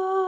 oh.